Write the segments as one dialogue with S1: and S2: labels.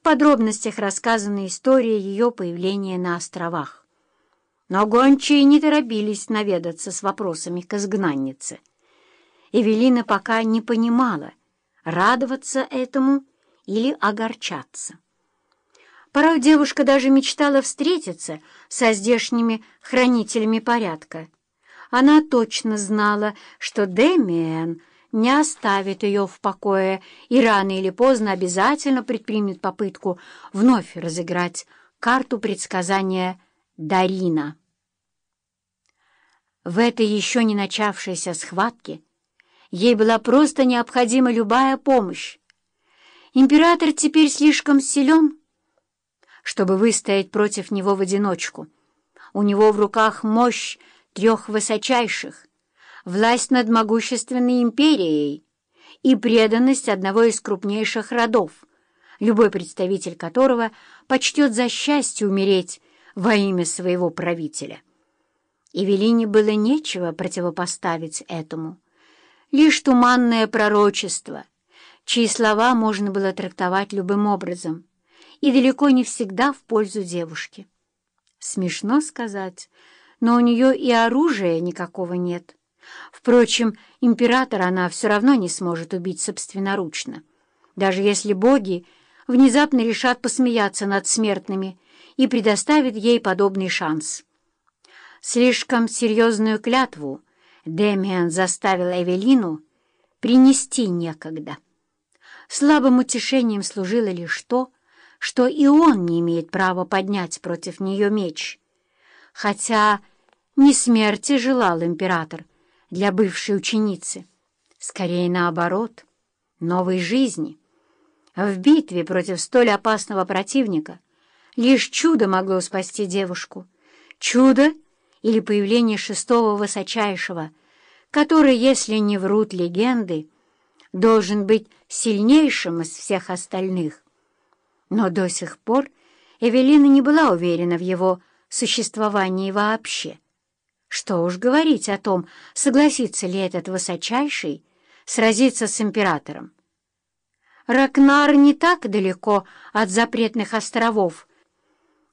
S1: в подробностях рассказана история ее появления на островах. Но гончие не торопились наведаться с вопросами к изгнаннице. Эвелина пока не понимала, радоваться этому или огорчаться. Порой девушка даже мечтала встретиться со здешними хранителями порядка. Она точно знала, что Демиэн не оставит ее в покое и рано или поздно обязательно предпримет попытку вновь разыграть карту предсказания Дарина. В этой еще не начавшейся схватке ей была просто необходима любая помощь. Император теперь слишком силен, чтобы выстоять против него в одиночку. У него в руках мощь трех высочайших, власть над могущественной империей и преданность одного из крупнейших родов, любой представитель которого почтет за счастье умереть во имя своего правителя. Эвелине было нечего противопоставить этому, лишь туманное пророчество, чьи слова можно было трактовать любым образом и далеко не всегда в пользу девушки. Смешно сказать, но у нее и оружия никакого нет. Впрочем, императора она все равно не сможет убить собственноручно, даже если боги внезапно решат посмеяться над смертными и предоставят ей подобный шанс. Слишком серьезную клятву Демиан заставил Эвелину принести некогда. Слабым утешением служило лишь то, что и он не имеет права поднять против нее меч. Хотя не смерти желал император для бывшей ученицы, скорее наоборот, новой жизни. В битве против столь опасного противника лишь чудо могло спасти девушку. Чудо или появление шестого высочайшего, который, если не врут легенды, должен быть сильнейшим из всех остальных. Но до сих пор Эвелина не была уверена в его существовании вообще. Что уж говорить о том, согласится ли этот высочайший сразиться с императором. Ракнар не так далеко от запретных островов,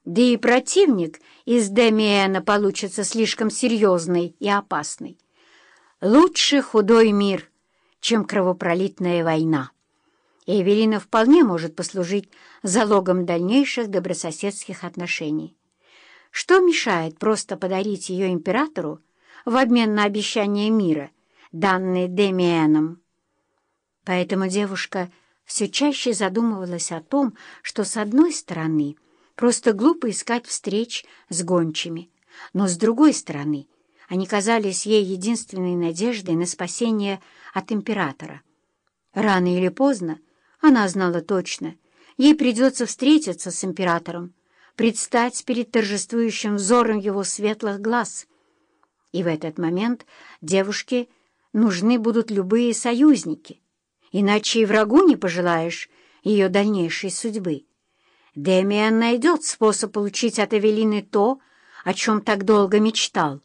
S1: да и противник из Демиэна получится слишком серьезный и опасный. Лучше худой мир, чем кровопролитная война. Эвелина вполне может послужить залогом дальнейших добрососедских отношений. Что мешает просто подарить ее императору в обмен на обещание мира, данное Демиэном? Поэтому девушка все чаще задумывалась о том, что, с одной стороны, просто глупо искать встреч с гончими, но, с другой стороны, они казались ей единственной надеждой на спасение от императора. Рано или поздно она знала точно, ей придется встретиться с императором, предстать перед торжествующим взором его светлых глаз. И в этот момент девушке нужны будут любые союзники, иначе и врагу не пожелаешь ее дальнейшей судьбы. Демиан найдет способ получить от Эвелины то, о чем так долго мечтал,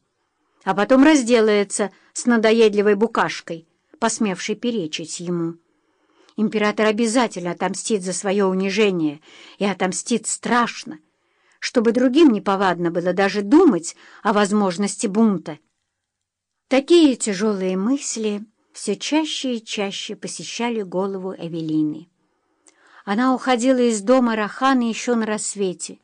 S1: а потом разделается с надоедливой букашкой, посмевшей перечить ему. Император обязательно отомстит за свое унижение и отомстит страшно, чтобы другим неповадно было даже думать о возможности бунта. Такие тяжелые мысли все чаще и чаще посещали голову Эвелины. Она уходила из дома Рахана еще на рассвете,